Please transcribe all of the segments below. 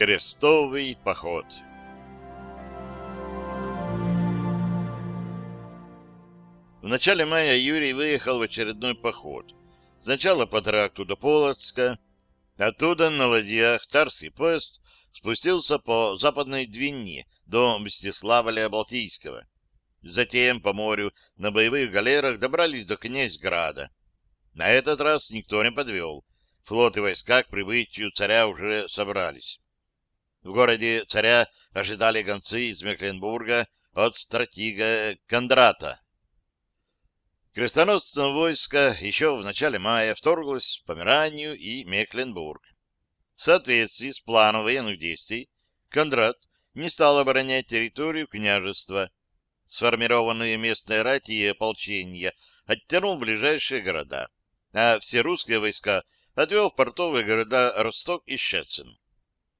Крестовый поход В начале мая Юрий выехал в очередной поход. Сначала по тракту до Полоцка, оттуда на ладьях царский поезд спустился по западной Двине до Мстиславля-Балтийского. Затем по морю на боевых галерах добрались до Князьграда. На этот раз никто не подвел. Флот и войска к прибытию царя уже собрались. В городе царя ожидали гонцы из Мекленбурга от стратега Кондрата. Крестоносцам войска еще в начале мая вторглось в Померанию и Мекленбург. В соответствии с планом военных действий Кондрат не стал оборонять территорию княжества. Сформированные местные рати и ополчения оттянул в ближайшие города, а все русские войска отвел в портовые города Росток и Щецин.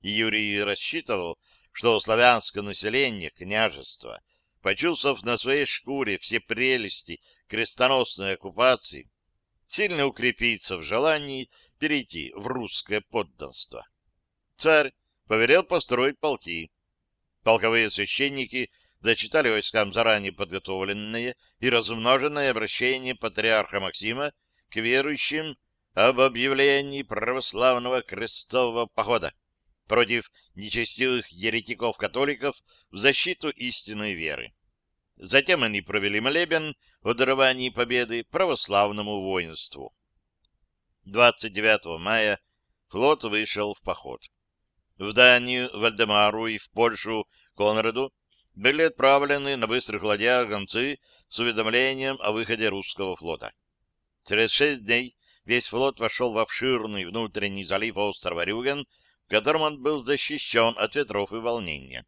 Юрий рассчитывал, что славянское население княжества, почувствовав на своей шкуре все прелести крестоносной оккупации, сильно укрепится в желании перейти в русское подданство. Царь повелел построить полки. Полковые священники зачитали войскам заранее подготовленное и размноженное обращение патриарха Максима к верующим об объявлении православного крестового похода против нечестивых еретиков-католиков в защиту истинной веры. Затем они провели молебен о даровании победы православному воинству. 29 мая флот вышел в поход. В Данию, Вальдемару и в Польшу Конраду были отправлены на быстрых ладьях гонцы с уведомлением о выходе русского флота. Через шесть дней весь флот вошел в обширный внутренний залив острова Рюген которым он был защищен от ветров и волнения.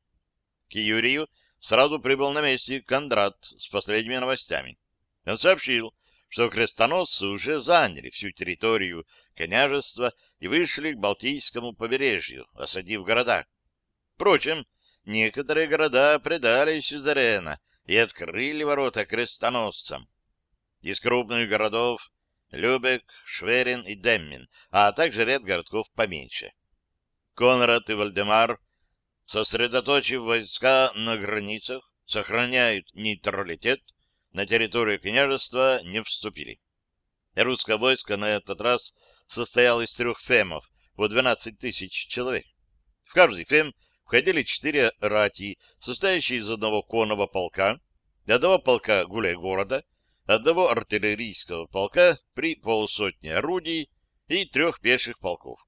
К Юрию сразу прибыл на месте Кондрат с последними новостями. Он сообщил, что крестоносцы уже заняли всю территорию княжества и вышли к Балтийскому побережью, осадив города. Впрочем, некоторые города предали Сюзерена и открыли ворота крестоносцам. Из крупных городов Любек, Шверин и Деммин, а также ряд городков поменьше. Конрад и Вальдемар, сосредоточив войска на границах, сохраняют нейтралитет, на территорию княжества не вступили. Русское войско на этот раз состояло из трех фемов по 12 тысяч человек. В каждый фем входили четыре рати, состоящие из одного конного полка, одного полка гуляй-города, одного артиллерийского полка при полусотни орудий и трех пеших полков.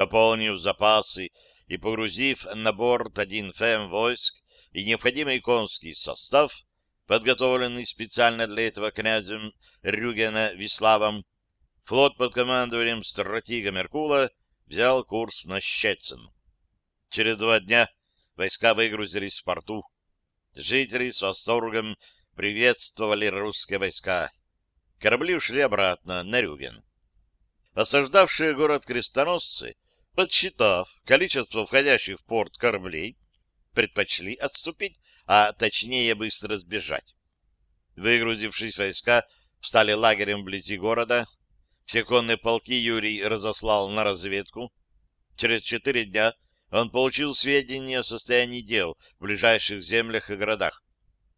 Пополнив запасы и погрузив на борт один ФМ войск и необходимый конский состав, подготовленный специально для этого князем Рюгена Виславом, флот под командованием стратега Меркула взял курс на Щецин. Через два дня войска выгрузились в порту. Жители с восторгом приветствовали русские войска. Корабли ушли обратно на Рюген. Осаждавшие город крестоносцы подсчитав количество входящих в порт кораблей, предпочли отступить, а точнее быстро сбежать. Выгрузившись войска, встали лагерем вблизи города. Все конные полки Юрий разослал на разведку. Через четыре дня он получил сведения о состоянии дел в ближайших землях и городах.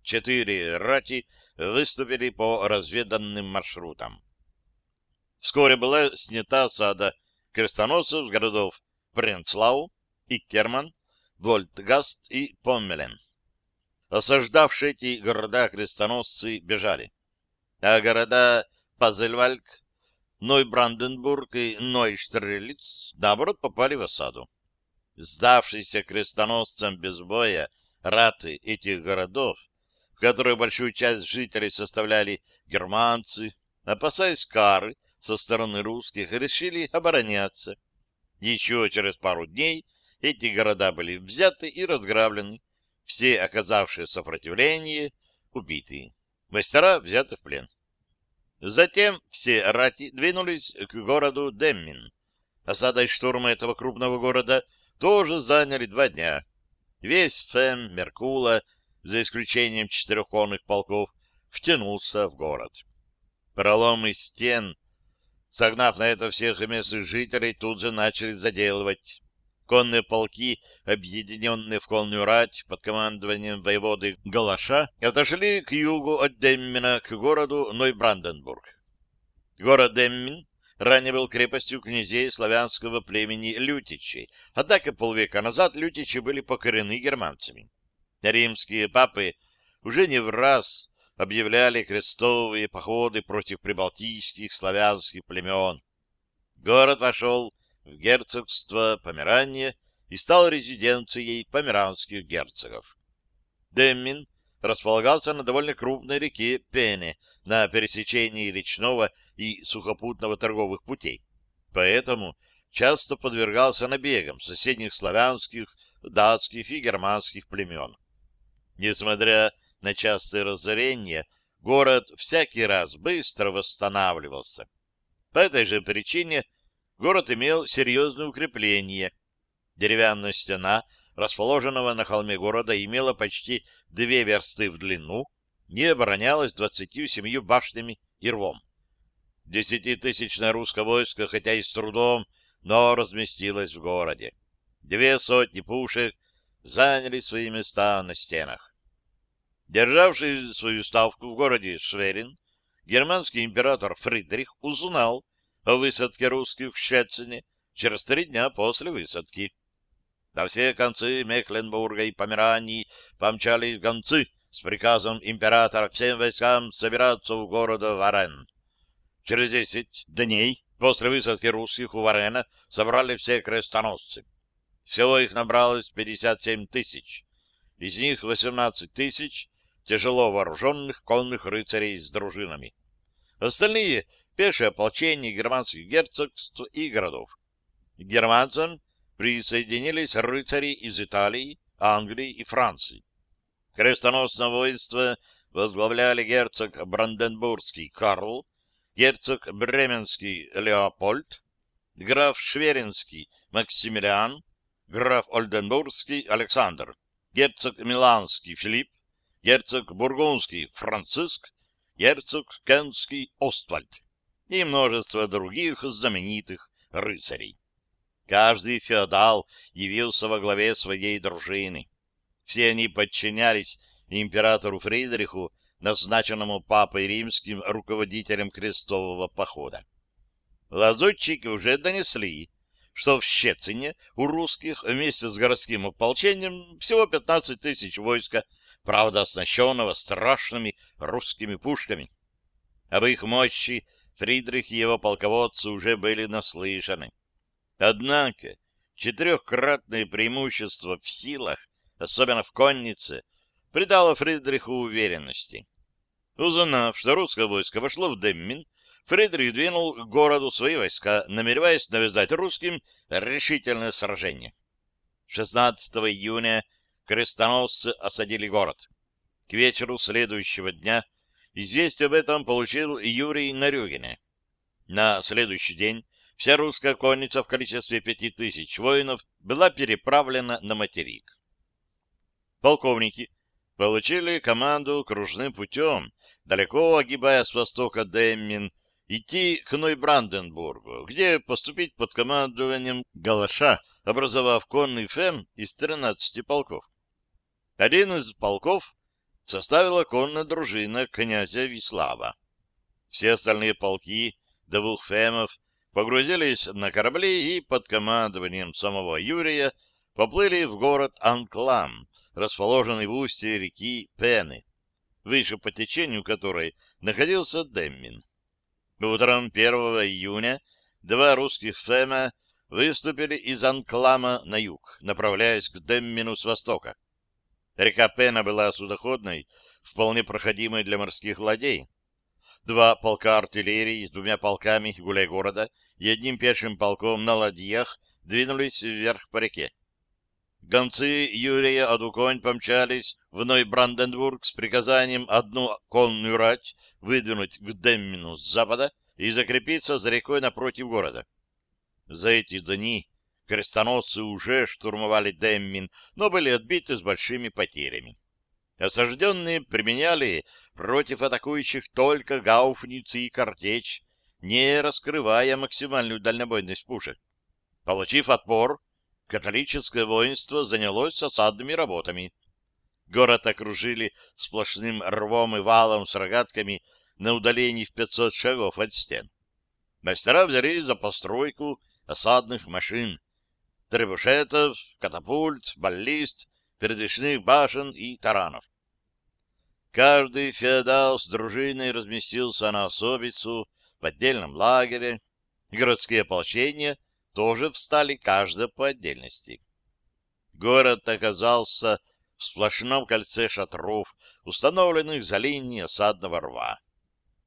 Четыре рати выступили по разведанным маршрутам. Вскоре была снята осада крестоносцев с городов Пренцлау, Иккерман, Вольтгаст и Поммелен. Осаждавшие эти города крестоносцы бежали, а города Пазельвальк, Нойбранденбург и Нойштрелиц, наоборот, попали в осаду. Сдавшиеся крестоносцам без боя раты этих городов, в которых большую часть жителей составляли германцы, опасаясь кары, со стороны русских решили обороняться. Еще через пару дней эти города были взяты и разграблены, все оказавшие сопротивление убиты, мастера взяты в плен. Затем все рати двинулись к городу Деммин. Осада и штурма этого крупного города тоже заняли два дня. Весь Фем, Меркула, за исключением четырех конных полков, втянулся в город. Проломы стен Согнав на это всех местных жителей, тут же начали заделывать. Конные полки, объединенные в конную рать под командованием воеводы Галаша, отошли к югу от Деммина к городу Нойбранденбург. Город Деммин ранее был крепостью князей славянского племени Лютичей, однако полвека назад Лютичи были покорены германцами. Римские папы уже не в раз объявляли крестовые походы против прибалтийских славянских племен. Город вошел в герцогство Померания и стал резиденцией померанских герцогов. Деммин располагался на довольно крупной реке Пене на пересечении речного и сухопутного торговых путей, поэтому часто подвергался набегам соседних славянских, датских и германских племен. Несмотря на частые разорения, город всякий раз быстро восстанавливался. По этой же причине город имел серьезное укрепление. Деревянная стена, расположенного на холме города, имела почти две версты в длину и оборонялась двадцатью семью башнями и рвом. Десятитысячное русское войско, хотя и с трудом, но разместилось в городе. Две сотни пушек заняли свои места на стенах. Державший свою ставку в городе Шверин, германский император Фридрих узнал о высадке русских в Щецине через три дня после высадки. На все концы Мехленбурга и Померании помчались гонцы с приказом императора всем войскам собираться у города Варен. Через десять дней после высадки русских у Варена собрали все крестоносцы. Всего их набралось 57 тысяч. Из них 18 тысяч тяжело вооруженных конных рыцарей с дружинами. Остальные — пешее ополчение германских герцогств и городов. К германцам присоединились рыцари из Италии, Англии и Франции. Крестоносное воинство возглавляли герцог Бранденбургский Карл, герцог Бременский Леопольд, граф Шверинский Максимилиан, граф Ольденбургский Александр, герцог Миланский Филипп, герцог Бургундский Франциск, герцог Кенский Оствальд и множество других знаменитых рыцарей. Каждый феодал явился во главе своей дружины. Все они подчинялись императору Фридриху, назначенному папой римским руководителем крестового похода. Лазутчики уже донесли, что в Щецине у русских вместе с городским ополчением всего 15 тысяч войска, правда оснащенного страшными русскими пушками. Об их мощи Фридрих и его полководцы уже были наслышаны. Однако четырехкратное преимущество в силах, особенно в коннице, придало Фридриху уверенности. Узнав, что русское войско вошло в Деммин, Фридрих двинул к городу свои войска, намереваясь навязать русским решительное сражение. 16 июня крестоносцы осадили город. К вечеру следующего дня известие об этом получил Юрий Нарюгине. На следующий день вся русская конница в количестве пяти тысяч воинов была переправлена на материк. Полковники получили команду кружным путем, далеко огибая с востока Деммин, идти к Нойбранденбургу, где поступить под командованием Галаша, образовав конный ФЭМ из 13 полков. Один из полков составила конная дружина князя Вислава. Все остальные полки двух ФЭМов погрузились на корабли и под командованием самого Юрия поплыли в город Анклам, расположенный в устье реки Пены, выше по течению которой находился Деммин. Утром 1 июня два русских ФЭМа выступили из Анклама на юг, направляясь к Деммину с востока. Река Пена была судоходной, вполне проходимой для морских ладей. Два полка артиллерии с двумя полками гуляй-города и одним пешим полком на ладьях двинулись вверх по реке. Гонцы Юрия Адуконь помчались в Нойбранденбург с приказанием одну конную рать выдвинуть к Деммину с запада и закрепиться за рекой напротив города. За эти дни крестоносцы уже штурмовали Деммин, но были отбиты с большими потерями. Осажденные применяли против атакующих только гауфницы и картечь, не раскрывая максимальную дальнобойность пушек. Получив отпор, католическое воинство занялось осадными работами. Город окружили сплошным рвом и валом с рогатками на удалении в 500 шагов от стен. Мастера взялись за постройку осадных машин, требушетов, катапульт, баллист, передвижных башен и таранов. Каждый феодал с дружиной разместился на особицу в отдельном лагере. Городские ополчения тоже встали каждое по отдельности. Город оказался в сплошном кольце шатров, установленных за линией осадного рва.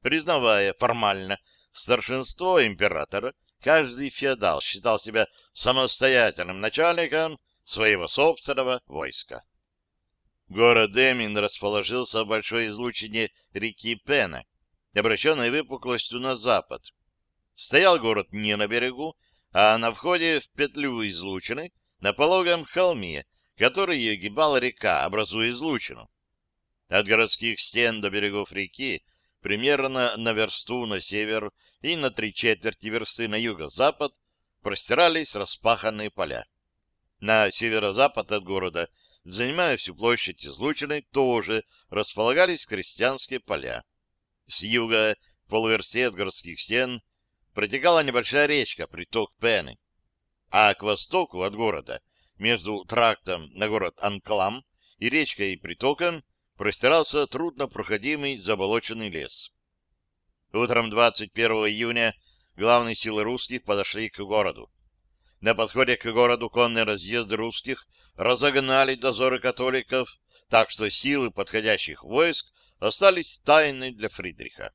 Признавая формально старшинство императора, каждый феодал считал себя самостоятельным начальником своего собственного войска. Город Демин расположился в большой излучине реки Пена, обращенной выпуклостью на запад. Стоял город не на берегу, а на входе в петлю излучины на пологом холме, который огибала река, образуя излучину. От городских стен до берегов реки примерно на версту на север и на три четверти версты на юго-запад простирались распаханные поля. На северо-запад от города, занимая всю площадь излучины, тоже располагались крестьянские поля. С юга, в полуверсте от городских стен, протекала небольшая речка, приток Пены. А к востоку от города, между трактом на город Анклам и речкой и притоком, простирался труднопроходимый заболоченный лес. Утром 21 июня главные силы русских подошли к городу. На подходе к городу конные разъезды русских разогнали дозоры католиков, так что силы подходящих войск остались тайной для Фридриха.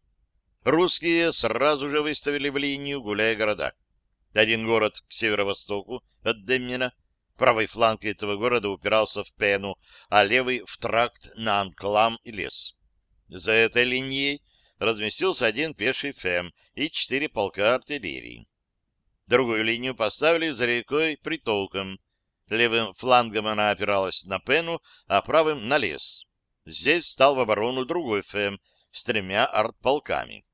Русские сразу же выставили в линию, гуляя города. Один город к северо-востоку от Деммина, правый фланг этого города упирался в Пену, а левый — в тракт на Анклам и лес. За этой линией разместился один пеший ФЭМ и четыре полка артиллерии. Другую линию поставили за рекой притоком. Левым флангом она опиралась на Пену, а правым — на лес. Здесь встал в оборону другой ФЭМ с тремя артполками.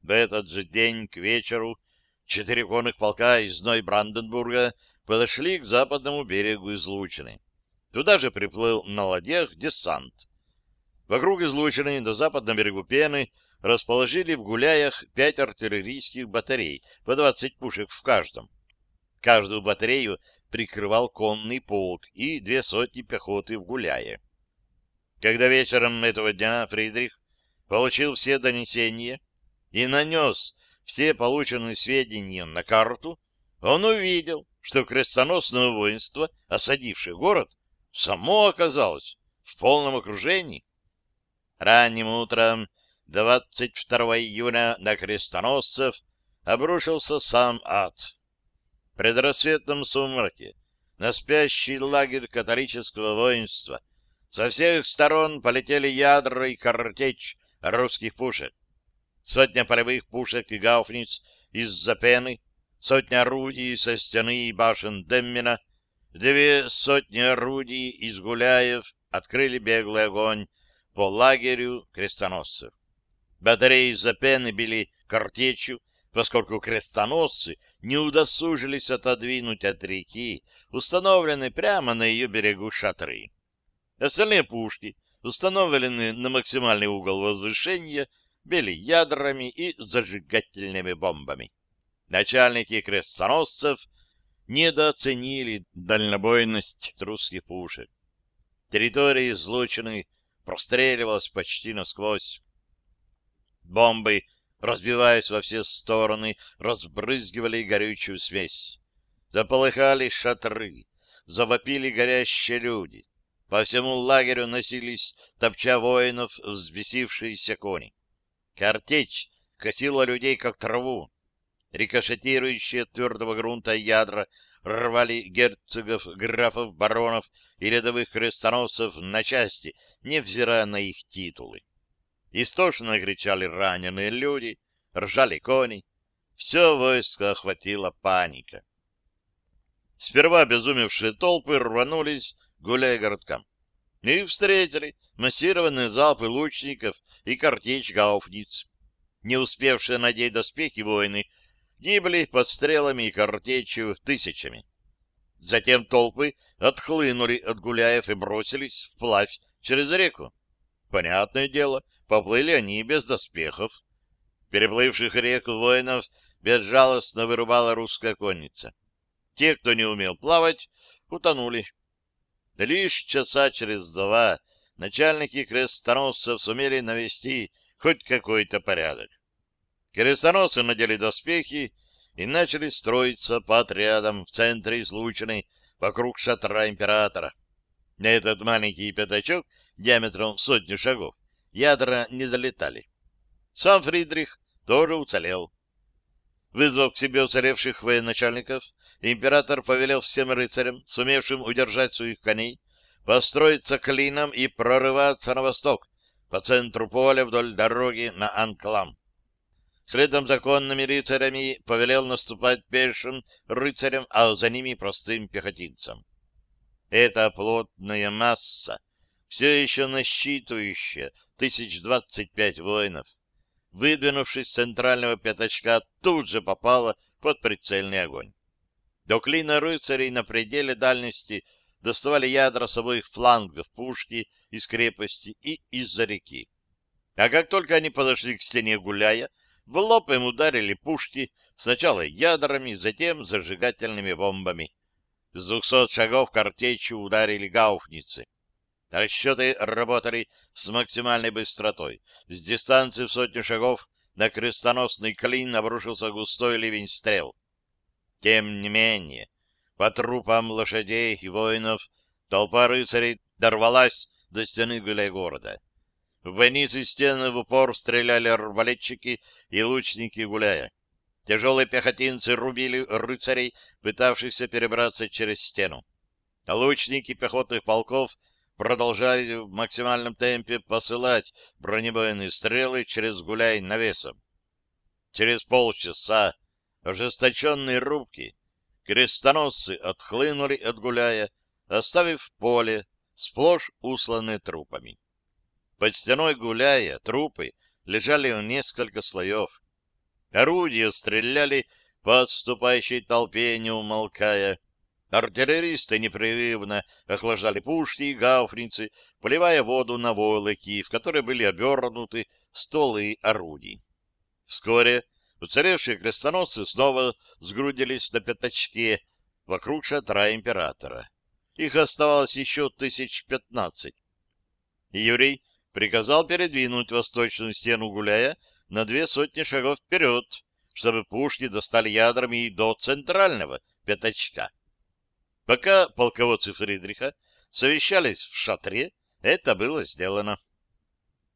В этот же день к вечеру четыре конных полка из Ной-Бранденбурга подошли к западному берегу излучины. Туда же приплыл на ладьях десант. Вокруг излучины на западном берегу Пены расположили в гуляях пять артиллерийских батарей, по 20 пушек в каждом. Каждую батарею прикрывал конный полк и две сотни пехоты в гуляе. Когда вечером этого дня Фридрих получил все донесения, и нанес все полученные сведения на карту, он увидел, что крестоносное воинство, осадившее город, само оказалось в полном окружении. Ранним утром 22 июня на крестоносцев обрушился сам ад. В предрассветном сумраке на спящий лагерь католического воинства со всех сторон полетели ядра и картечь русских пушек сотня полевых пушек и гауфниц из-за пены, сотня орудий со стены и башен Деммина, две сотни орудий из гуляев открыли беглый огонь по лагерю крестоносцев. Батареи из-за пены били картечью, поскольку крестоносцы не удосужились отодвинуть от реки, установленные прямо на ее берегу шатры. Остальные пушки, установленные на максимальный угол возвышения, били ядрами и зажигательными бомбами. Начальники крестоносцев недооценили дальнобойность русских пушек. Территория излучины простреливалась почти насквозь. Бомбы, разбиваясь во все стороны, разбрызгивали горючую смесь. Заполыхали шатры, завопили горящие люди. По всему лагерю носились, топча воинов, взбесившиеся кони. Картечь косила людей, как траву. Рикошетирующие от твердого грунта ядра рвали герцогов, графов, баронов и рядовых крестоносцев на части, невзирая на их титулы. Истошно кричали раненые люди, ржали кони. Все войско охватила паника. Сперва обезумевшие толпы рванулись, гуляя городкам и встретили массированные залпы лучников и картечь гауфниц. Не успевшие надеть доспехи воины гибли под стрелами и картечью тысячами. Затем толпы отхлынули от гуляев и бросились вплавь через реку. Понятное дело, поплыли они без доспехов. Переплывших реку воинов безжалостно вырубала русская конница. Те, кто не умел плавать, утонули. Лишь часа через два начальники крестоносцев сумели навести хоть какой-то порядок. Крестоносцы надели доспехи и начали строиться по отрядам в центре излученной вокруг шатра императора. На этот маленький пятачок диаметром в сотню шагов ядра не долетали. Сам Фридрих тоже уцелел. Вызвав к себе уцелевших военачальников, император повелел всем рыцарям, сумевшим удержать своих коней, построиться клином и прорываться на восток, по центру поля вдоль дороги на Анклам. Следом законными рыцарями повелел наступать пешим рыцарям, а за ними простым пехотинцам. Эта плотная масса, все еще насчитывающая тысяч двадцать пять воинов, выдвинувшись с центрального пятачка, тут же попала под прицельный огонь. До клина рыцарей на пределе дальности доставали ядра с обоих флангов пушки из крепости и из-за реки. А как только они подошли к стене гуляя, в лоб им ударили пушки, сначала ядрами, затем зажигательными бомбами. С двухсот шагов картечью ударили гауфницы. Расчеты работали с максимальной быстротой. С дистанции в сотню шагов на крестоносный клин обрушился густой ливень стрел. Тем не менее, по трупам лошадей и воинов толпа рыцарей дорвалась до стены гуляй города. В бойницы стены в упор стреляли арбалетчики и лучники гуляя. Тяжелые пехотинцы рубили рыцарей, пытавшихся перебраться через стену. лучники пехотных полков продолжали в максимальном темпе посылать бронебойные стрелы через гуляй навесом. Через полчаса ожесточенные рубки крестоносцы отхлынули от гуляя, оставив поле сплошь усланное трупами. Под стеной гуляя трупы лежали в несколько слоев. Орудия стреляли по отступающей толпе, не умолкая. Артиллеристы непрерывно охлаждали пушки и гауфницы, поливая воду на войлоки, в которые были обернуты стволы орудий. Вскоре уцелевшие крестоносцы снова сгрудились на пятачке вокруг шатра императора. Их оставалось еще тысяч пятнадцать. Юрий приказал передвинуть восточную стену гуляя на две сотни шагов вперед, чтобы пушки достали ядрами до центрального пятачка. Пока полководцы Фридриха совещались в шатре, это было сделано.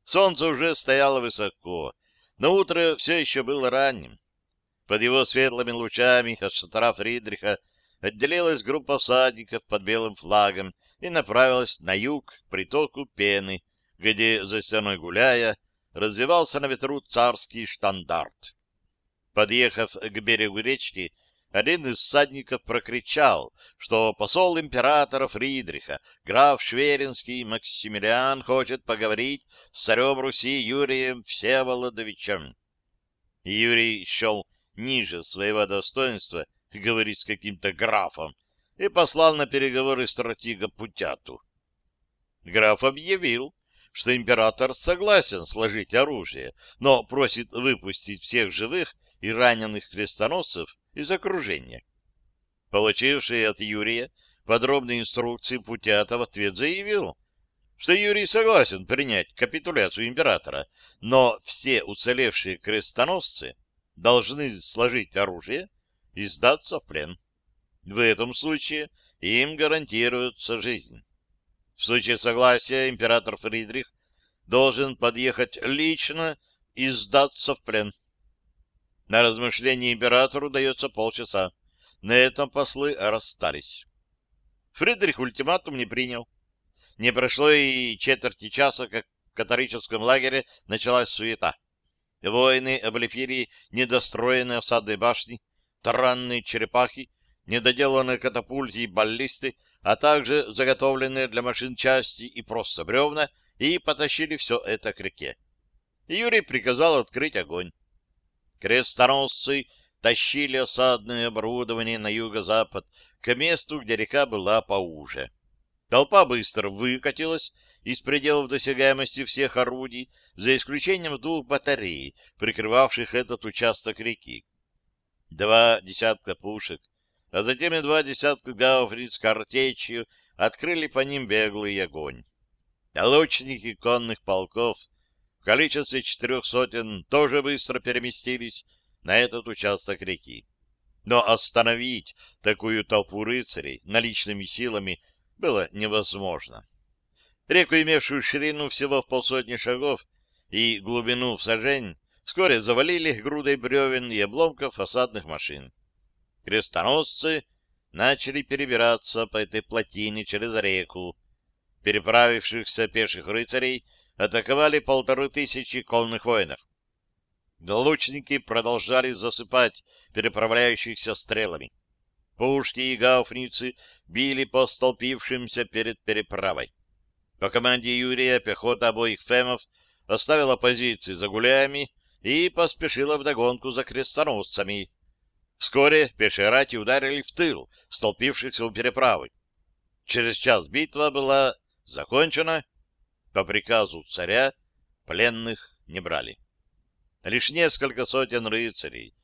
Солнце уже стояло высоко, но утро все еще было ранним. Под его светлыми лучами от шатра Фридриха отделилась группа всадников под белым флагом и направилась на юг к притоку Пены, где, за стеной гуляя, развивался на ветру царский штандарт. Подъехав к берегу речки, один из всадников прокричал, что посол императора Фридриха, граф Шверинский Максимилиан, хочет поговорить с царем Руси Юрием Всеволодовичем. Юрий счел ниже своего достоинства говорить с каким-то графом и послал на переговоры стратега Путяту. Граф объявил, что император согласен сложить оружие, но просит выпустить всех живых и раненых крестоносцев из окружения. Получивший от Юрия подробные инструкции Путята в ответ заявил, что Юрий согласен принять капитуляцию императора, но все уцелевшие крестоносцы должны сложить оружие и сдаться в плен. В этом случае им гарантируется жизнь. В случае согласия император Фридрих должен подъехать лично и сдаться в плен. На размышление императору дается полчаса. На этом послы расстались. Фридрих ультиматум не принял. Не прошло и четверти часа, как в католическом лагере началась суета. Воины облепили недостроенные осадные башни, таранные черепахи, недоделанные катапульты и баллисты, а также заготовленные для машин части и просто бревна, и потащили все это к реке. Юрий приказал открыть огонь. Крестоносцы тащили осадное оборудование на юго-запад к месту, где река была поуже. Толпа быстро выкатилась из пределов досягаемости всех орудий, за исключением двух батарей, прикрывавших этот участок реки. Два десятка пушек, а затем и два десятка гауфриц картечью открыли по ним беглый огонь. Лучники конных полков в количестве четырех сотен тоже быстро переместились на этот участок реки. Но остановить такую толпу рыцарей наличными силами было невозможно. Реку, имевшую ширину всего в полсотни шагов и глубину в сажень, вскоре завалили грудой бревен и обломков фасадных машин. Крестоносцы начали перебираться по этой плотине через реку. Переправившихся пеших рыцарей атаковали полторы тысячи конных воинов. Лучники продолжали засыпать переправляющихся стрелами. Пушки и гауфницы били по столпившимся перед переправой. По команде Юрия пехота обоих фемов оставила позиции за гуляями и поспешила вдогонку за крестоносцами. Вскоре пешие ударили в тыл столпившихся у переправы. Через час битва была закончена. По приказу царя пленных не брали. Лишь несколько сотен рыцарей,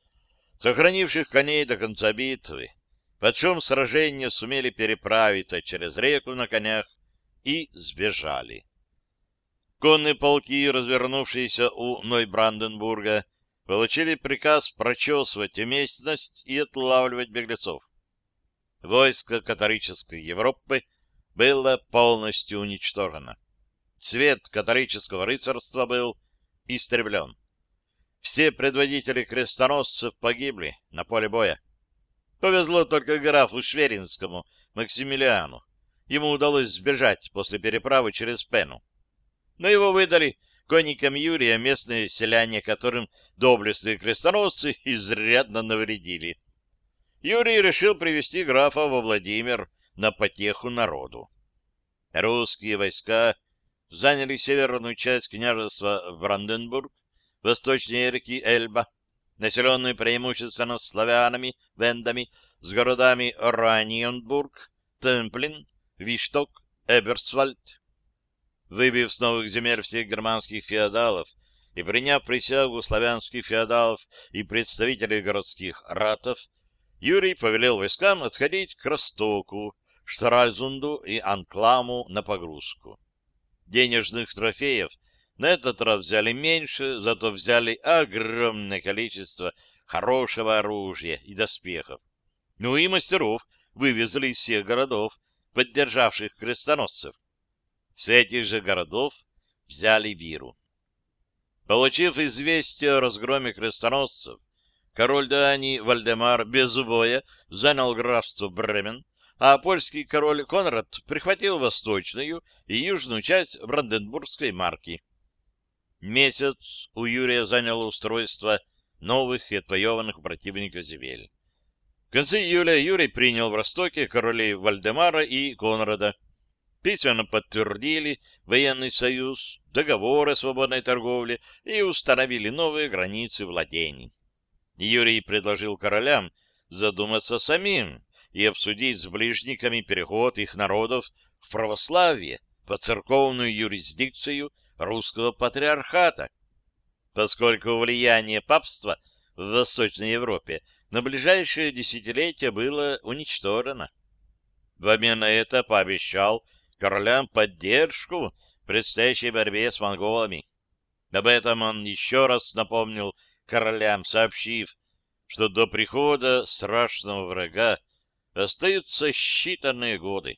сохранивших коней до конца битвы, под шум сражения сумели переправиться через реку на конях и сбежали. Конные полки, развернувшиеся у Нойбранденбурга, получили приказ прочесывать местность и отлавливать беглецов. Войско католической Европы было полностью уничтожено. Цвет католического рыцарства был истреблен. Все предводители крестоносцев погибли на поле боя. Повезло только графу Шверинскому, Максимилиану. Ему удалось сбежать после переправы через Пену. Но его выдали конникам Юрия местные селяне, которым доблестные крестоносцы изрядно навредили. Юрий решил привести графа во Владимир на потеху народу. Русские войска заняли северную часть княжества Бранденбург, восточнее реки Эльба, населенную преимущественно славянами, вендами, с городами Ораниенбург, Темплин, Вишток, Эберсвальд. Выбив с новых земель всех германских феодалов и приняв присягу славянских феодалов и представителей городских ратов, Юрий повелел войскам отходить к Ростоку, Штральзунду и Анкламу на погрузку. Денежных трофеев на этот раз взяли меньше, зато взяли огромное количество хорошего оружия и доспехов. Ну и мастеров вывезли из всех городов, поддержавших крестоносцев. С этих же городов взяли Виру. Получив известие о разгроме крестоносцев, король Дании Вальдемар без боя занял графство Бремен, а польский король Конрад прихватил восточную и южную часть Бранденбургской марки. Месяц у Юрия заняло устройство новых и отвоеванных противника земель. В конце июля Юрий принял в Ростоке королей Вальдемара и Конрада. Письменно подтвердили военный союз, договоры о свободной торговле и установили новые границы владений. Юрий предложил королям задуматься самим и обсудить с ближниками переход их народов в православие по церковную юрисдикцию русского патриархата, поскольку влияние папства в Восточной Европе на ближайшие десятилетия было уничтожено. В обмен на это пообещал королям поддержку в предстоящей борьбе с монголами. Об этом он еще раз напомнил королям, сообщив, что до прихода страшного врага остаются считанные годы.